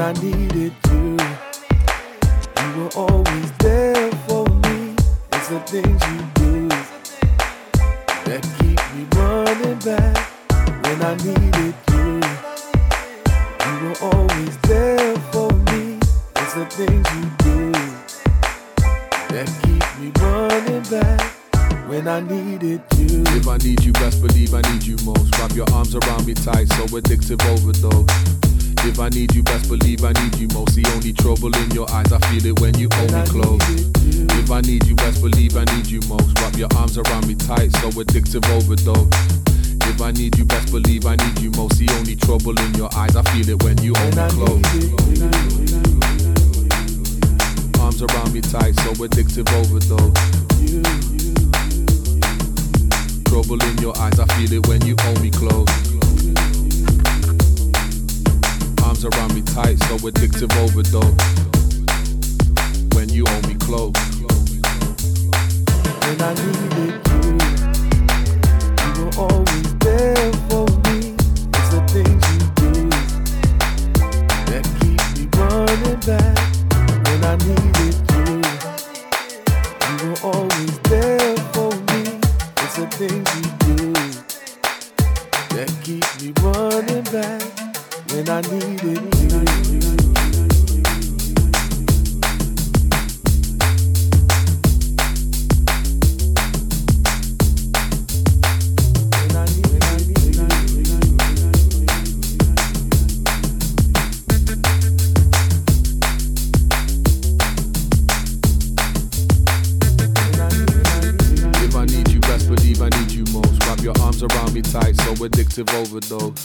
I needed you. You were always there for me. It's the things you do that keep me running back when I needed you. You were always there for me. It's the things you do that keep me running back when I needed you. If I need you best, believe I need you most. Wrap your arms around me tight, so addictive overdose. If I need you best, believe I need you most. The only trouble in your eyes, I feel it when you hold me close. If I need you best, believe I need you most. Wrap your arms around me tight, so addictive overdose. If I need you best, believe I need you most. The only trouble in your eyes, I feel it when you hold me close. Arms around me tight, so addictive overdose. Trouble in your eyes, I feel it when you hold me close. Arms around me tight, so addictive overdose. When you hold me close. When I needed you, you were always there for me. It's the things you do that keep me running back. When I needed you, you were always there for me. It's the things you tight, so addictive overdose.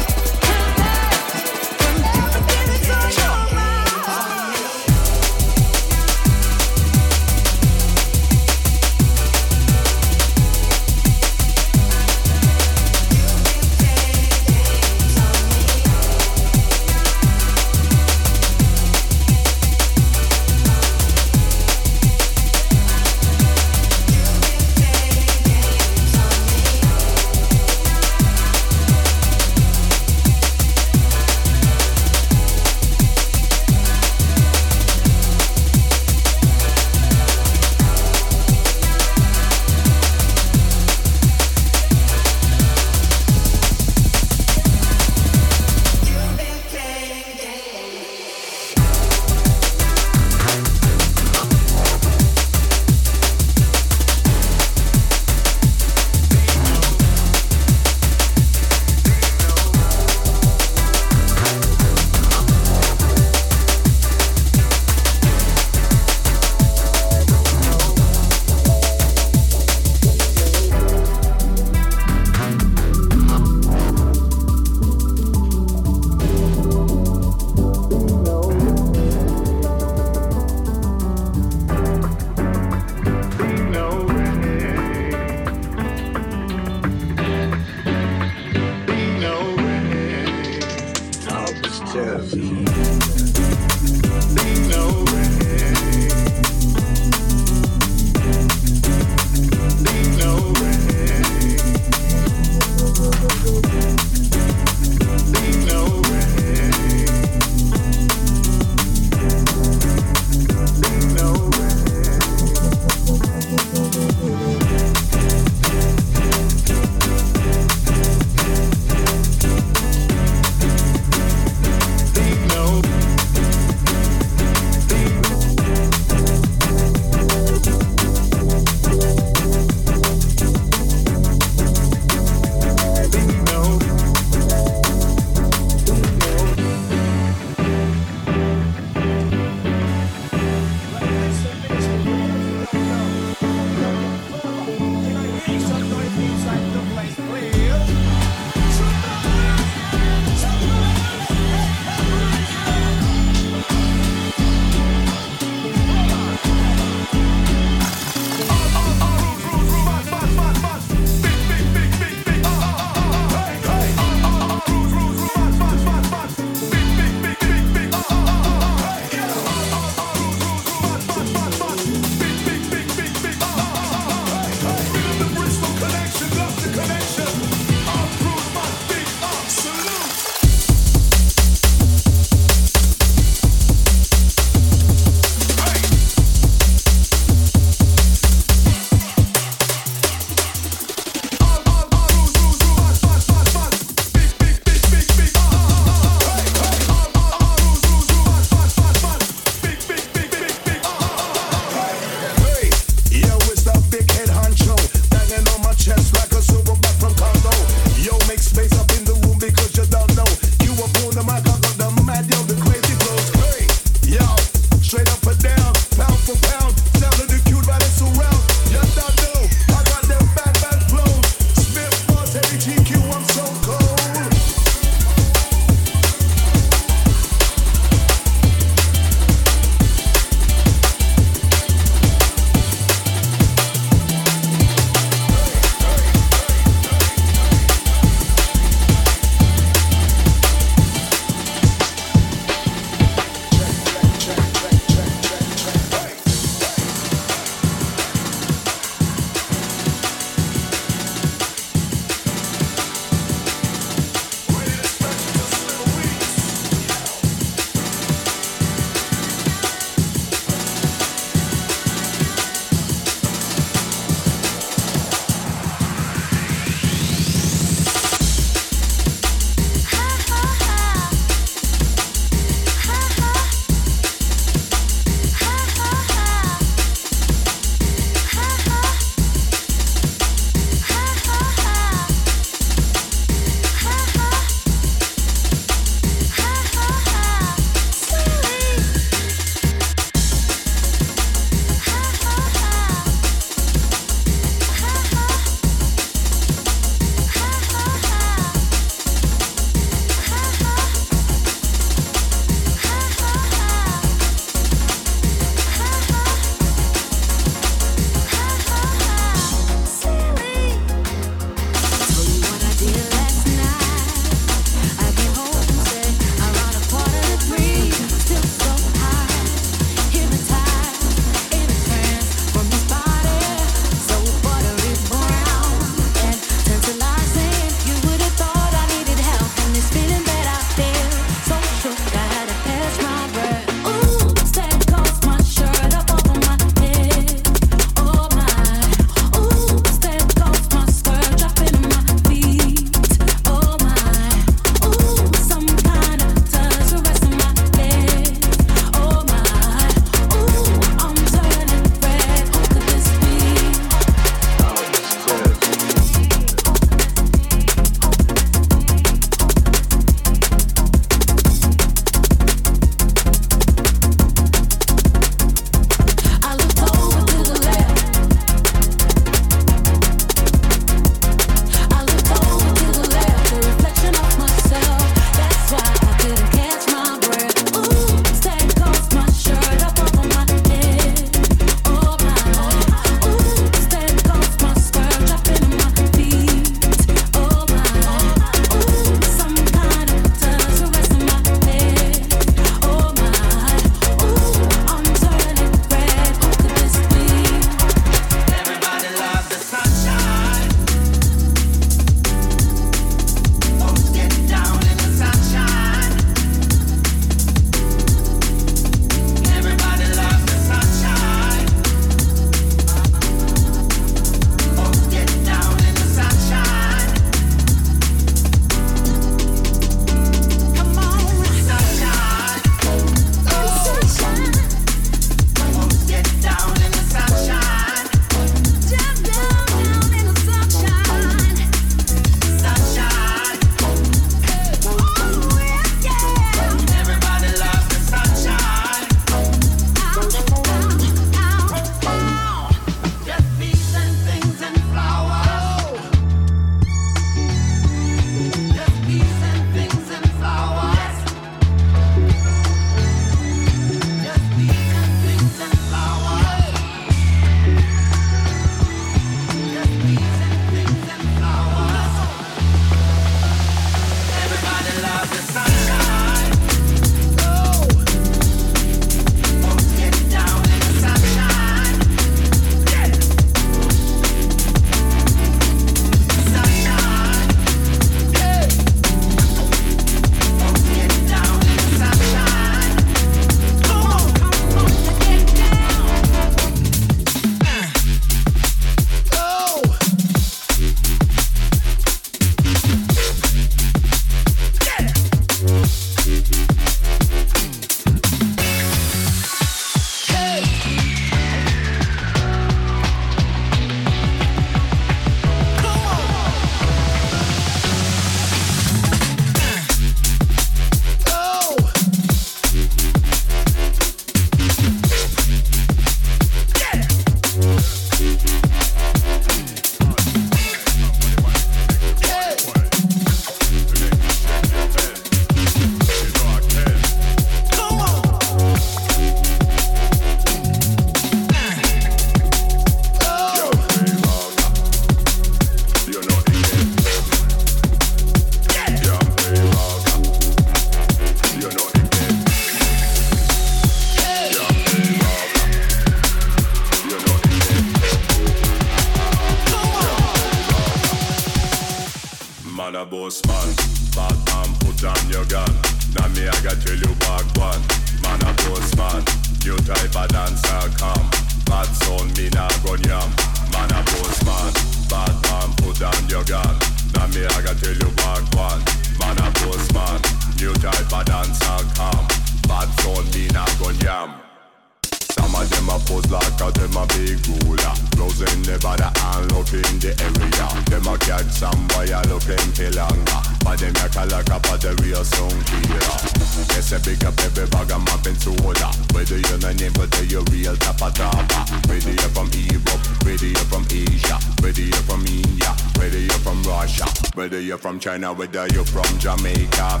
From China, whether you're from Jamaica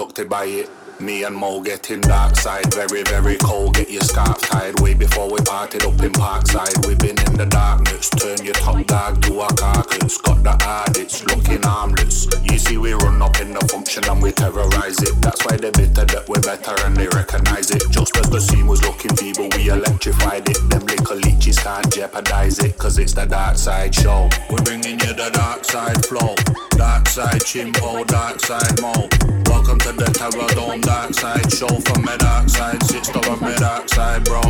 condotte by it me and Mo getting dark side. Very very cold. Get your scarf tied way before we parted up in Parkside. We've been in the darkness. Turn your top dark to our carcass. Got the addicts looking harmless you see we run up in the function and we terrorize it. That's why they're bitter that we're better and they recognize it. Just as the scene was looking feeble we electrified it. Them little leeches can't jeopardize it cause it's the dark side show. We're bringing you the dark side flow. Dark side chimbo dark side mo. Welcome to the terror dome. the oxide show from med oxide six dollar med oxide bro.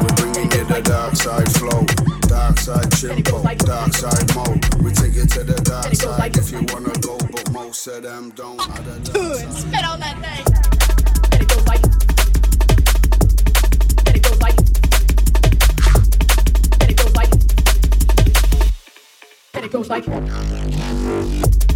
We're bringing it the dark side flow dark side chimpo dark side mo. We take it to the dark side if you wanna go but most of them don't. Dude spit on that thing. And it goes like and it goes like and it goes like and it goes like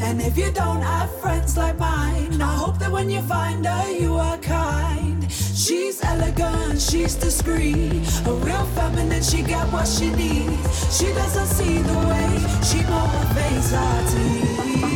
and if you don't have friends like mine I hope that when you find her you are kind. She's elegant she's discreet a real feminine she got what she needs. She doesn't see the way she motivates our team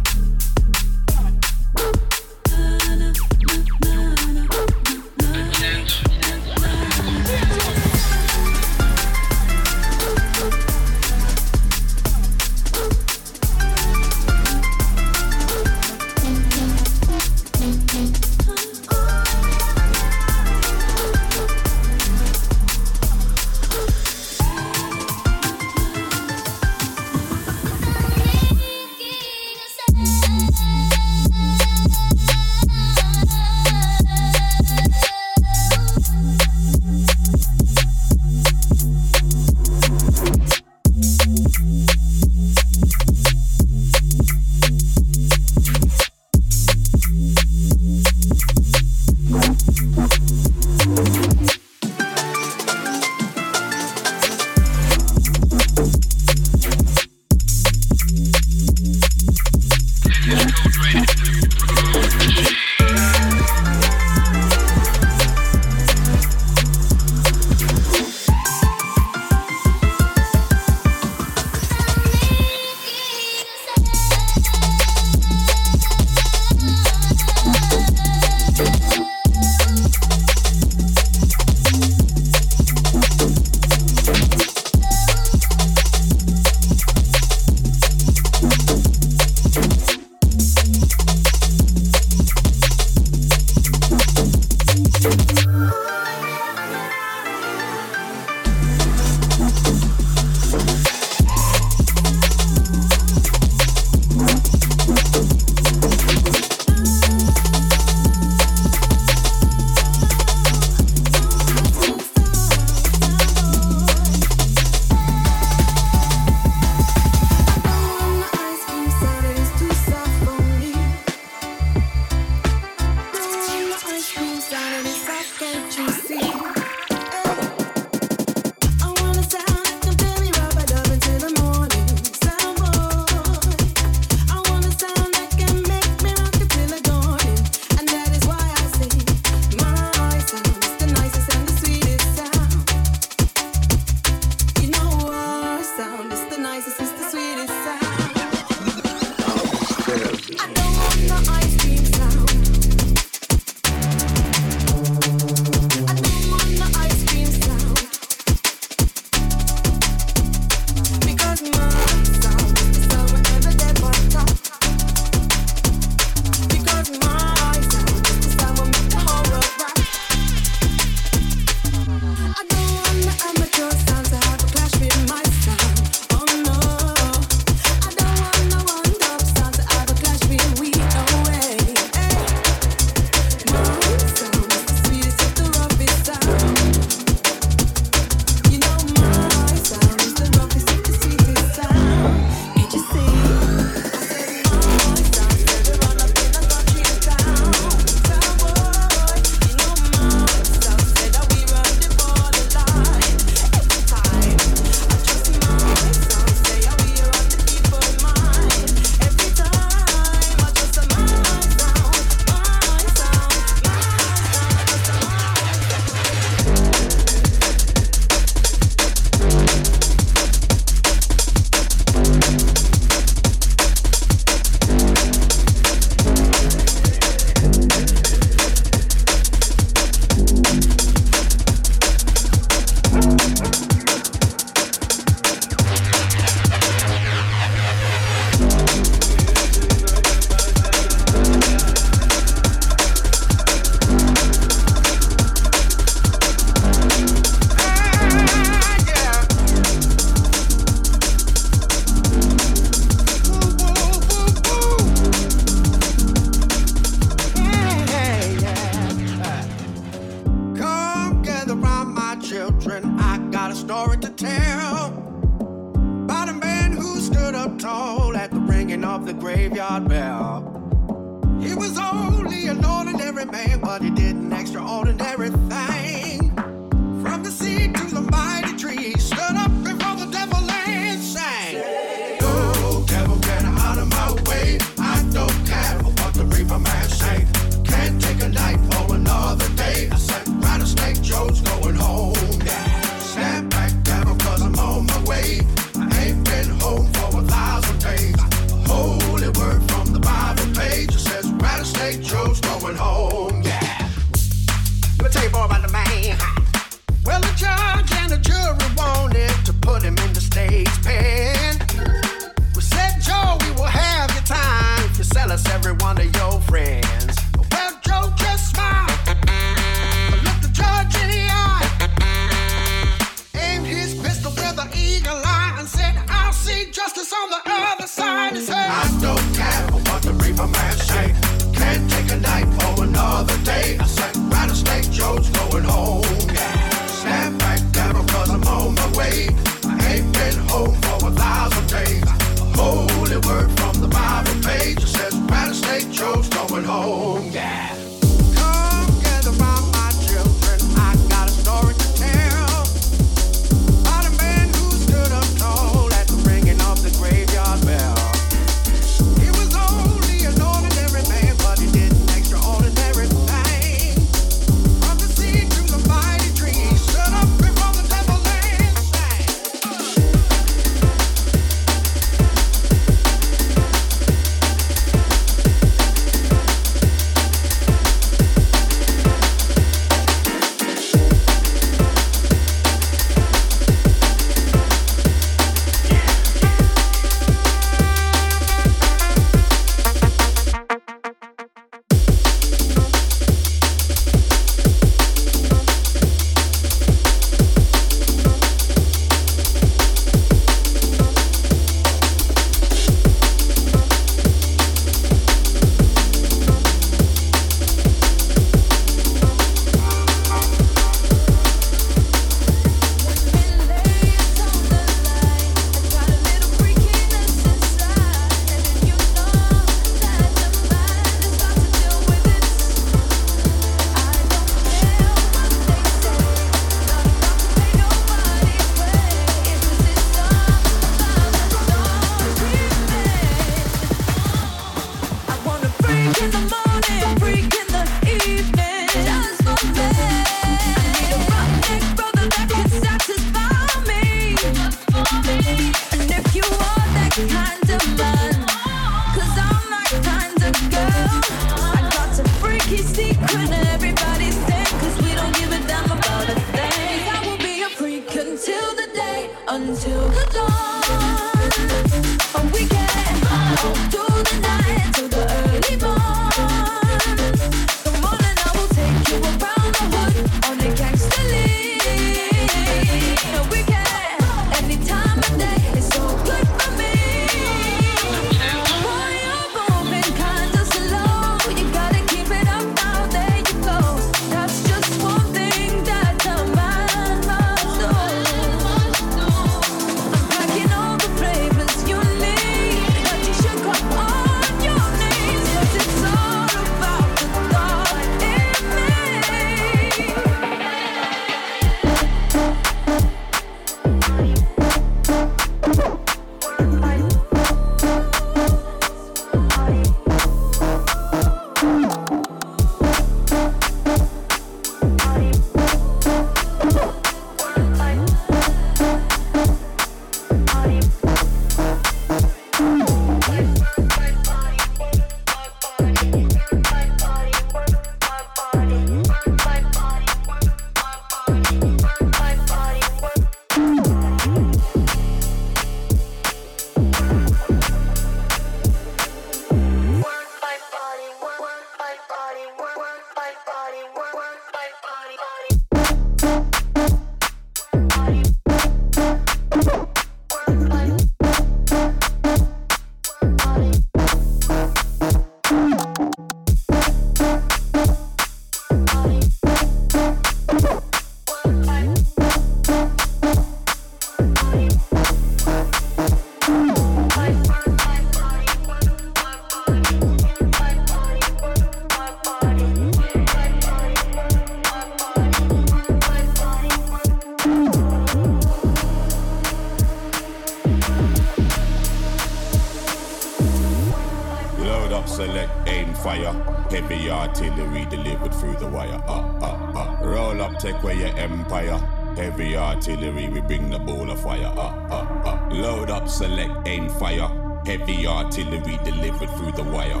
Heavy artillery delivered through the wire.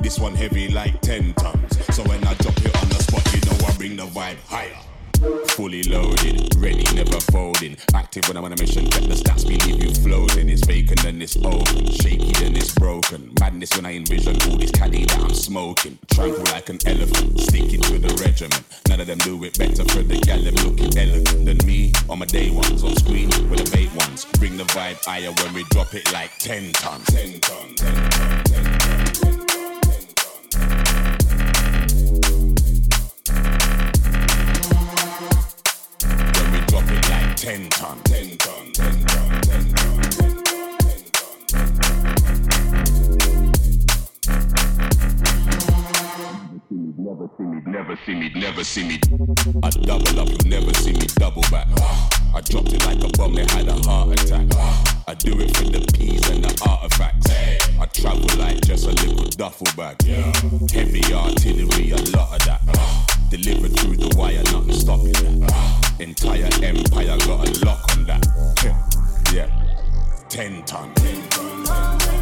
This one heavy like 10 tons. So when I drop it on the spot, you know I bring the vibe higher. Fully loaded, ready, never folding. Active when I want to make ton, 10 ton, 10 ton, 10 ton, 10 ton. Never see me, never see me, never see me. I double up, you never see me double back. I dropped it like a bomb, it had a heart attack. I do it for the peas and the artifacts. I travel like just a little duffel bag. Heavy artillery, a lot of that. Delivered through the wire, nothing stopping that. Entire empire got a lock on that. Yeah, 10 ton. 10 ton. When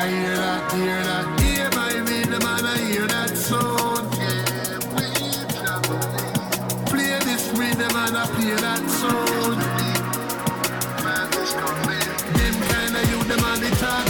I hear that hear that my man I hear that song play this rhythm and I play that song. Kind of you the on the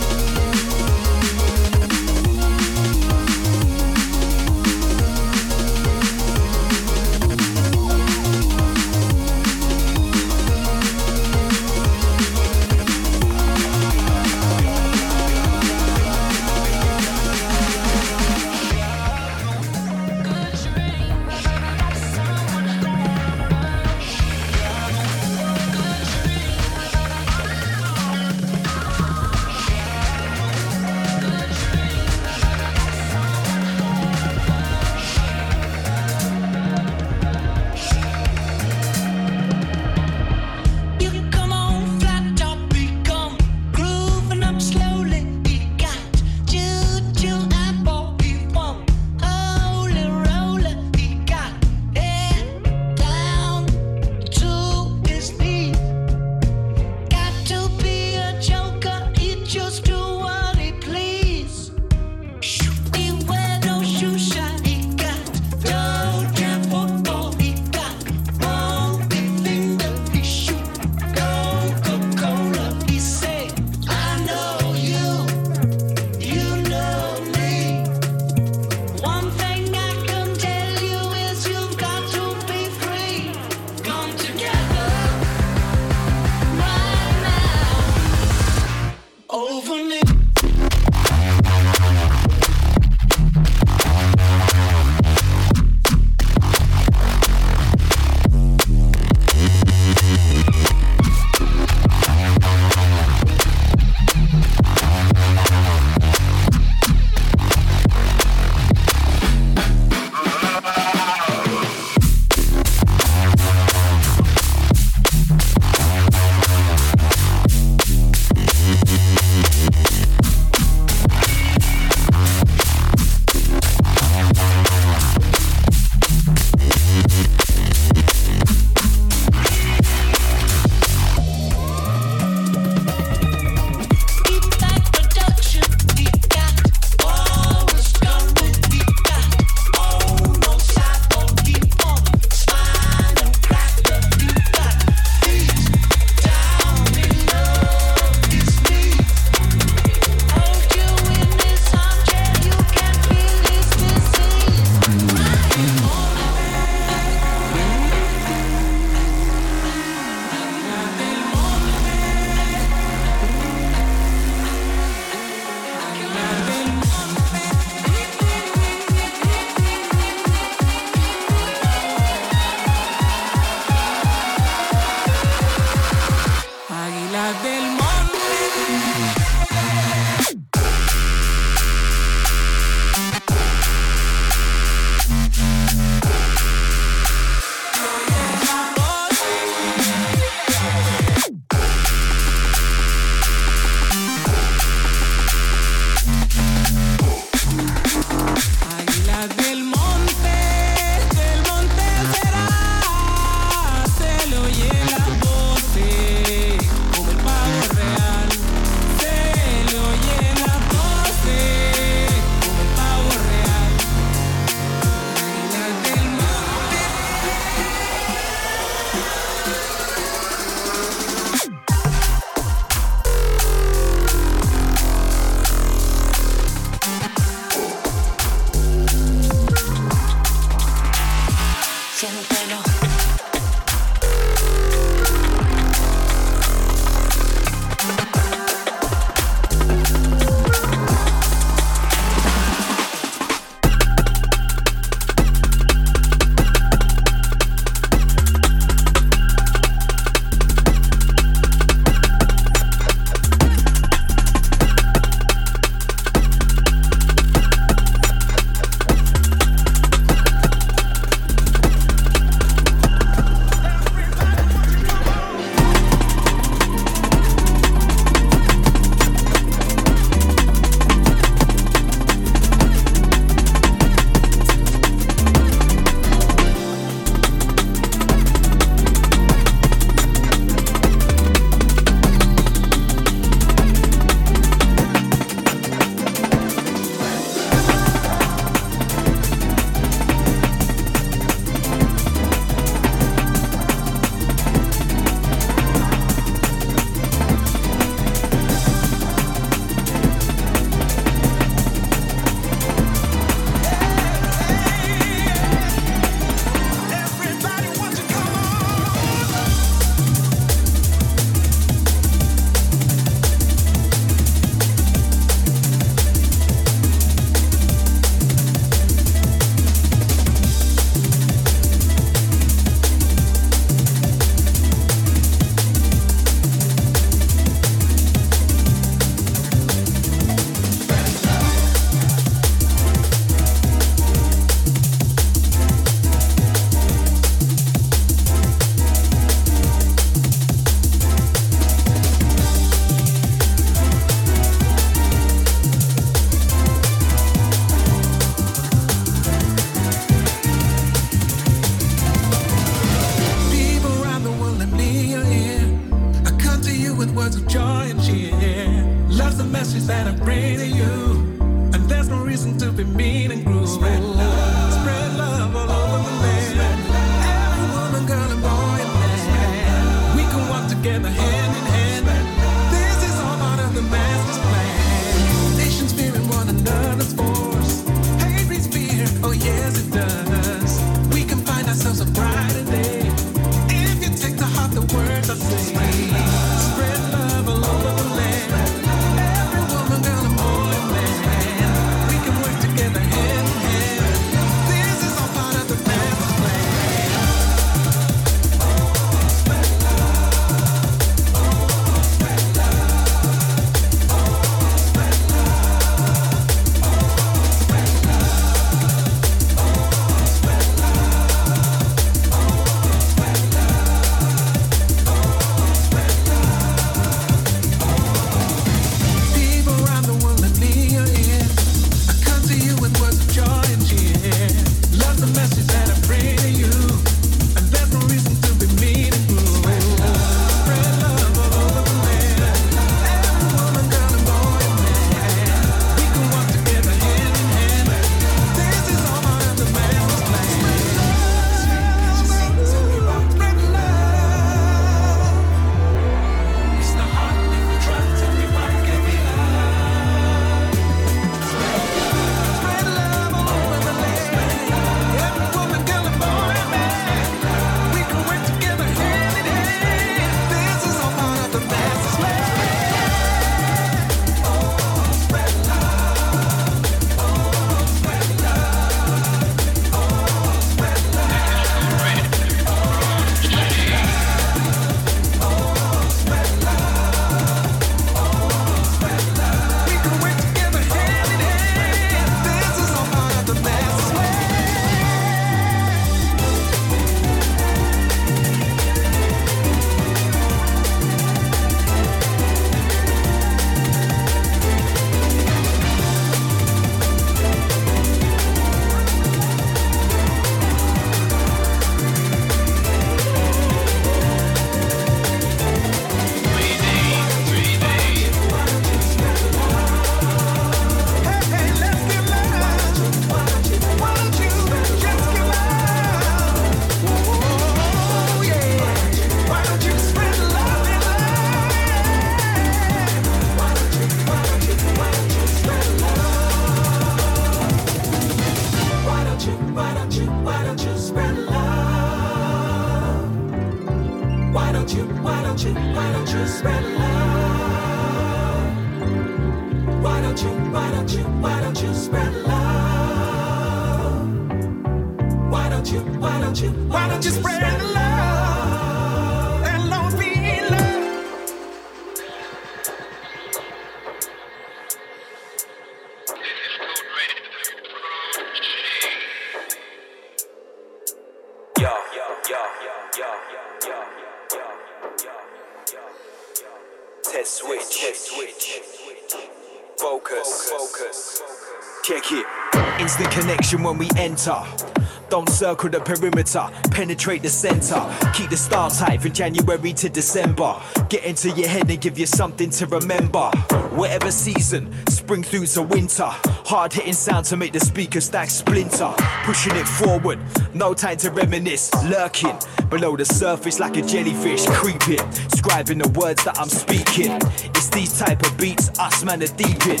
when we enter. Don't circle the perimeter, penetrate the center. Keep the style tight from January to December. Get into your head and give you something to remember. Whatever season, spring through to winter. Hard hitting sound to make the speaker stack splinter. Pushing it forward, no time to reminisce. Lurking below the surface like a jellyfish. Creeping, scribing the words that I'm speaking. It's these type of beats, us man are deep in.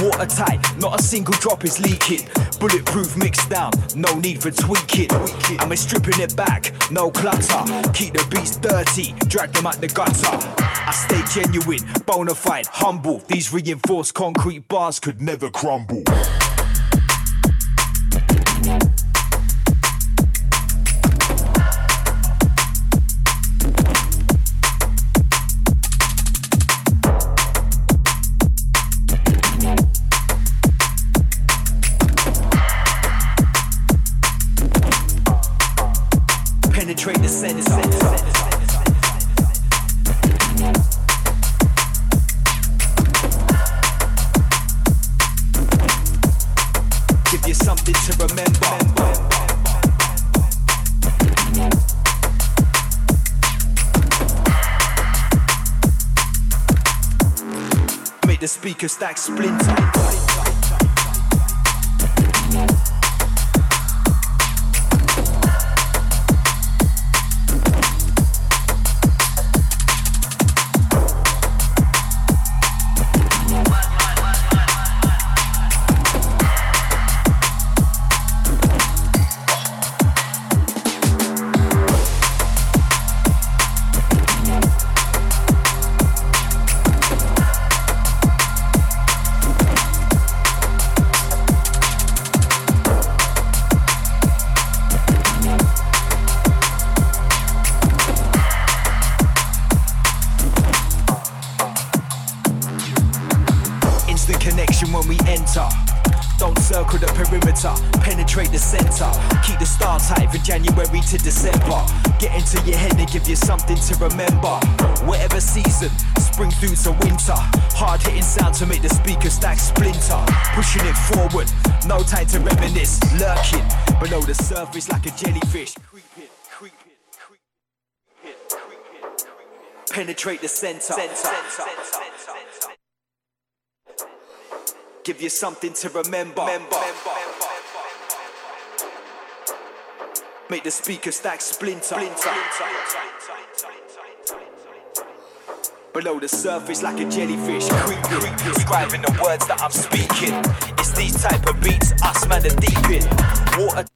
Watertight, not a single drop is leaking. Bulletproof mixed down, no need for tweaking. I'm a stripping it back, no clutter. Keep the beats dirty, drag them out the gutter. I stay genuine, bona fide, humble. These reinforced concrete bars could never crumble. Penetrate to remember. Make the speaker stack splinter. Below the surface like a jellyfish, creeping, describing the words that I'm speaking. It's these type of beats, us man are deep in. Water.